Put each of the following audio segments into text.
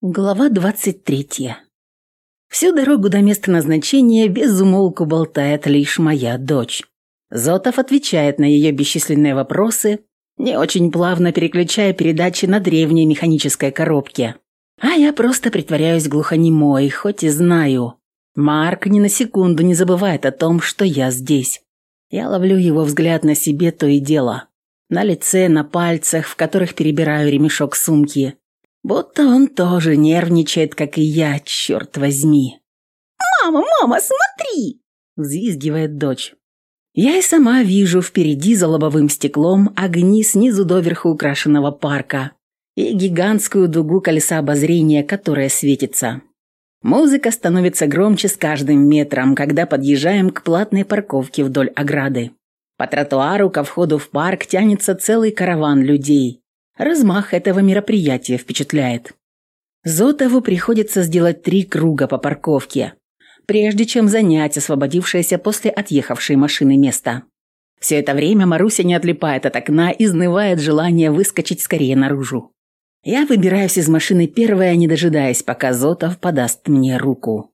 Глава 23. Всю дорогу до места назначения без умолку болтает лишь моя дочь. Зотов отвечает на ее бесчисленные вопросы, не очень плавно переключая передачи на древней механической коробке. А я просто притворяюсь глухонемой, хоть и знаю. Марк ни на секунду не забывает о том, что я здесь. Я ловлю его взгляд на себе то и дело. На лице, на пальцах, в которых перебираю ремешок сумки – Будто он тоже нервничает, как и я, черт возьми. «Мама, мама, смотри!» – взвизгивает дочь. Я и сама вижу впереди за лобовым стеклом огни снизу доверху украшенного парка и гигантскую дугу колеса обозрения, которая светится. Музыка становится громче с каждым метром, когда подъезжаем к платной парковке вдоль ограды. По тротуару ко входу в парк тянется целый караван людей, Размах этого мероприятия впечатляет. Зотову приходится сделать три круга по парковке, прежде чем занять освободившееся после отъехавшей машины место. Все это время Маруся не отлипает от окна, изнывает желание выскочить скорее наружу. Я выбираюсь из машины первая, не дожидаясь, пока Зотов подаст мне руку.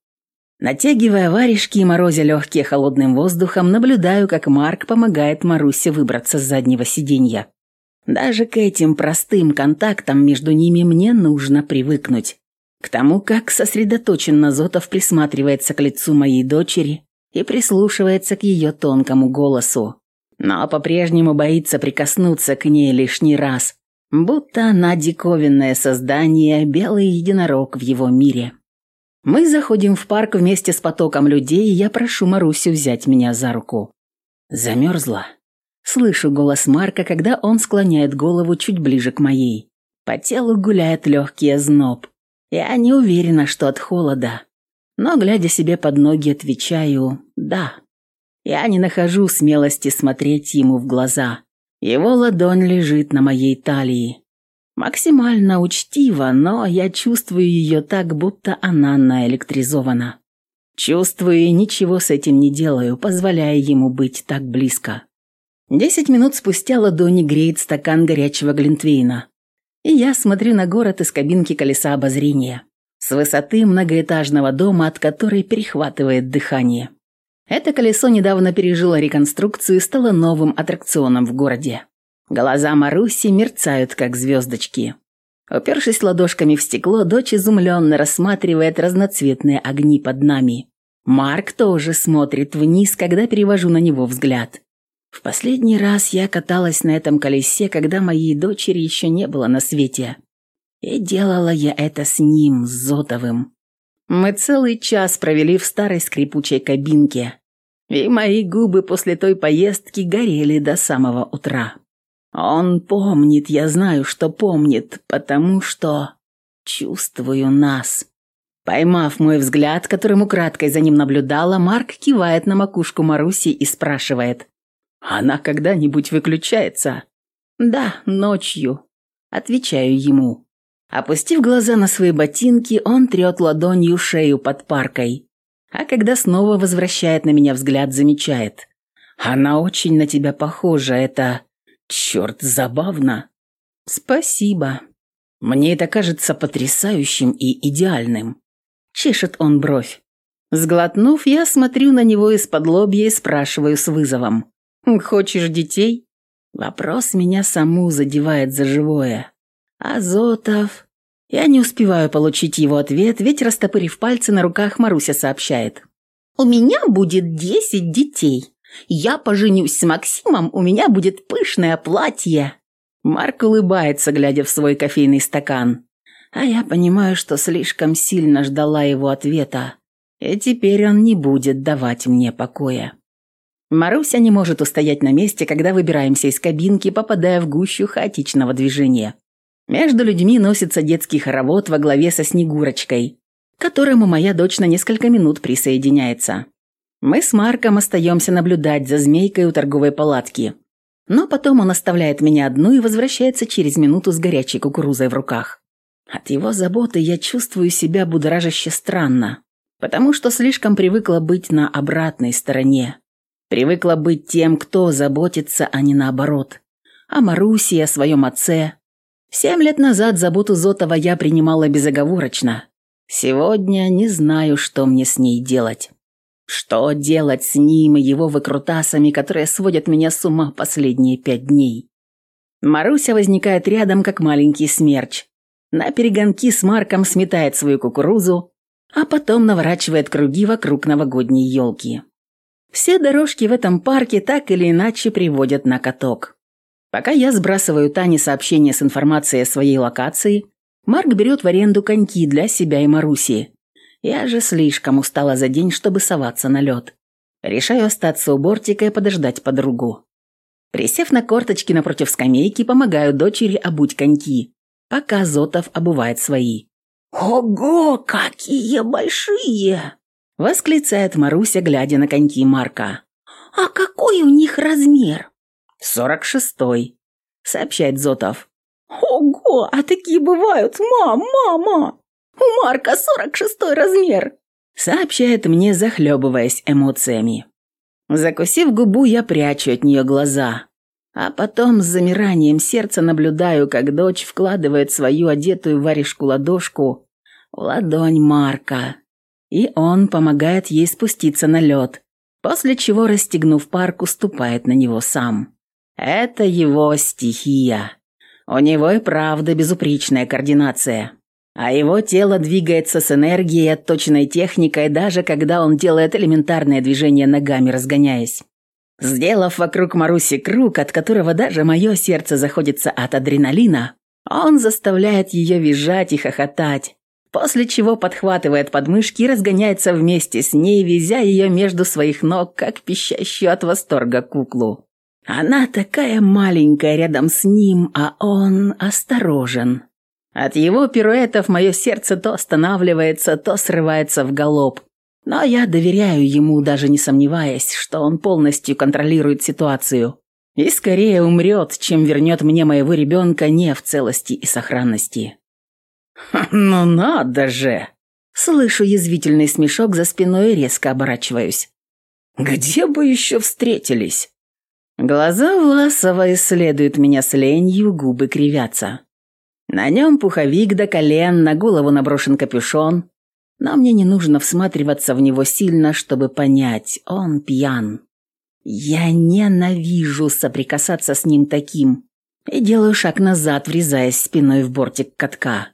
Натягивая варежки и морозя легкие холодным воздухом, наблюдаю, как Марк помогает Марусе выбраться с заднего сиденья. Даже к этим простым контактам между ними мне нужно привыкнуть. К тому, как сосредоточенно Зотов присматривается к лицу моей дочери и прислушивается к ее тонкому голосу. Но по-прежнему боится прикоснуться к ней лишний раз, будто она диковинное создание, белый единорог в его мире. Мы заходим в парк вместе с потоком людей, и я прошу Марусю взять меня за руку. Замерзла. Слышу голос Марка, когда он склоняет голову чуть ближе к моей. По телу гуляет легкий озноб. Я не уверена, что от холода. Но, глядя себе под ноги, отвечаю «да». Я не нахожу смелости смотреть ему в глаза. Его ладонь лежит на моей талии. Максимально учтиво, но я чувствую ее так, будто она наэлектризована. Чувствую и ничего с этим не делаю, позволяя ему быть так близко. Десять минут спустя ладони греет стакан горячего глинтвейна. И я смотрю на город из кабинки колеса обозрения. С высоты многоэтажного дома, от которой перехватывает дыхание. Это колесо недавно пережило реконструкцию и стало новым аттракционом в городе. Глаза Маруси мерцают, как звездочки. Упершись ладошками в стекло, дочь изумленно рассматривает разноцветные огни под нами. Марк тоже смотрит вниз, когда перевожу на него взгляд. В последний раз я каталась на этом колесе, когда моей дочери еще не было на свете. И делала я это с ним, с Зотовым. Мы целый час провели в старой скрипучей кабинке, и мои губы после той поездки горели до самого утра. Он помнит, я знаю, что помнит, потому что чувствую нас. Поймав мой взгляд, которым украдкой за ним наблюдала, Марк кивает на макушку Маруси и спрашивает. Она когда-нибудь выключается? Да, ночью. Отвечаю ему. Опустив глаза на свои ботинки, он трет ладонью шею под паркой. А когда снова возвращает на меня взгляд, замечает. Она очень на тебя похожа, это... Черт, забавно. Спасибо. Мне это кажется потрясающим и идеальным. Чешет он бровь. Сглотнув, я смотрю на него из-под лобья и спрашиваю с вызовом. Хочешь детей? Вопрос меня саму задевает за живое. Азотов. Я не успеваю получить его ответ, ведь, растопырив пальцы на руках, Маруся сообщает. «У меня будет десять детей. Я поженюсь с Максимом, у меня будет пышное платье». Марк улыбается, глядя в свой кофейный стакан. А я понимаю, что слишком сильно ждала его ответа, и теперь он не будет давать мне покоя. Маруся не может устоять на месте, когда выбираемся из кабинки, попадая в гущу хаотичного движения. Между людьми носится детский хоровод во главе со Снегурочкой, к которому моя дочь на несколько минут присоединяется. Мы с Марком остаемся наблюдать за змейкой у торговой палатки. Но потом он оставляет меня одну и возвращается через минуту с горячей кукурузой в руках. От его заботы я чувствую себя будоражаще странно, потому что слишком привыкла быть на обратной стороне, Привыкла быть тем, кто заботится, а не наоборот. О Марусе, о своем отце. Семь лет назад заботу Зотова я принимала безоговорочно. Сегодня не знаю, что мне с ней делать. Что делать с ним и его выкрутасами, которые сводят меня с ума последние пять дней? Маруся возникает рядом, как маленький смерч. На перегонки с Марком сметает свою кукурузу, а потом наворачивает круги вокруг новогодней елки. Все дорожки в этом парке так или иначе приводят на каток. Пока я сбрасываю Тане сообщение с информацией о своей локации, Марк берет в аренду коньки для себя и Маруси. Я же слишком устала за день, чтобы соваться на лед. Решаю остаться у бортика и подождать подругу. Присев на корточки напротив скамейки, помогаю дочери обуть коньки, пока Зотов обувает свои. «Ого, какие большие!» – восклицает Маруся, глядя на коньки Марка. «А какой у них размер?» «Сорок шестой», – сообщает Зотов. «Ого, а такие бывают, мам, мама! У Марка сорок шестой размер!» Сообщает мне, захлебываясь эмоциями. Закусив губу, я прячу от нее глаза. А потом с замиранием сердца наблюдаю, как дочь вкладывает свою одетую варежку ладошку в ладонь Марка. И он помогает ей спуститься на лед, после чего, расстегнув парк, уступает на него сам. Это его стихия. У него и правда безупречная координация. А его тело двигается с энергией отточенной техникой, даже когда он делает элементарные движения ногами, разгоняясь. Сделав вокруг Маруси круг, от которого даже мое сердце заходится от адреналина, он заставляет ее визжать и хохотать, после чего подхватывает подмышки и разгоняется вместе с ней, везя ее между своих ног, как пищащую от восторга куклу. Она такая маленькая рядом с ним, а он осторожен. От его пируэтов мое сердце то останавливается, то срывается в галоп, но я доверяю ему, даже не сомневаясь, что он полностью контролирует ситуацию. И скорее умрет, чем вернет мне моего ребенка не в целости и сохранности. «Ну надо же!» Слышу язвительный смешок за спиной и резко оборачиваюсь. «Где бы еще встретились?» Глаза Власова исследуют меня с ленью, губы кривятся. На нем пуховик до колен, на голову наброшен капюшон, но мне не нужно всматриваться в него сильно, чтобы понять, он пьян. Я ненавижу соприкасаться с ним таким и делаю шаг назад, врезаясь спиной в бортик катка.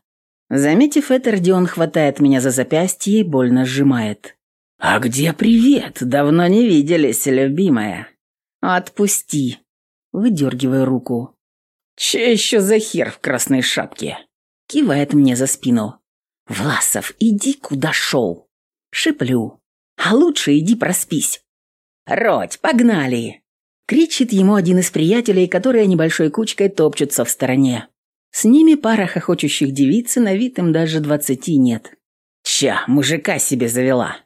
Заметив это, Родион хватает меня за запястье и больно сжимает. «А где привет? Давно не виделись, любимая». «Отпусти». Выдергиваю руку. «Че еще за хер в красной шапке?» Кивает мне за спину. «Власов, иди куда шел!» Шиплю. «А лучше иди проспись!» «Родь, погнали!» Кричит ему один из приятелей, которые небольшой кучкой топчутся в стороне. С ними пара хохочущих девиц, на вид им даже двадцати нет. «Ча, мужика себе завела!»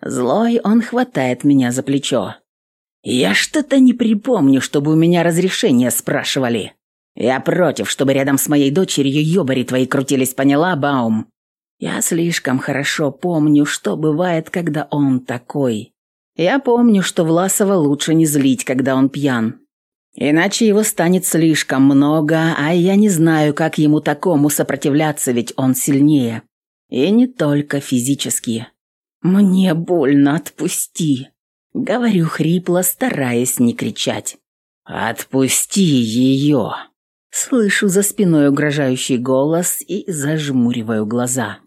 Злой он хватает меня за плечо. «Я что-то не припомню, чтобы у меня разрешение спрашивали. Я против, чтобы рядом с моей дочерью ёбари твои крутились, поняла, Баум? Я слишком хорошо помню, что бывает, когда он такой. Я помню, что Власова лучше не злить, когда он пьян. Иначе его станет слишком много, а я не знаю, как ему такому сопротивляться, ведь он сильнее. И не только физически. Мне больно, отпусти. Говорю хрипло, стараясь не кричать. «Отпусти ее!» Слышу за спиной угрожающий голос и зажмуриваю глаза.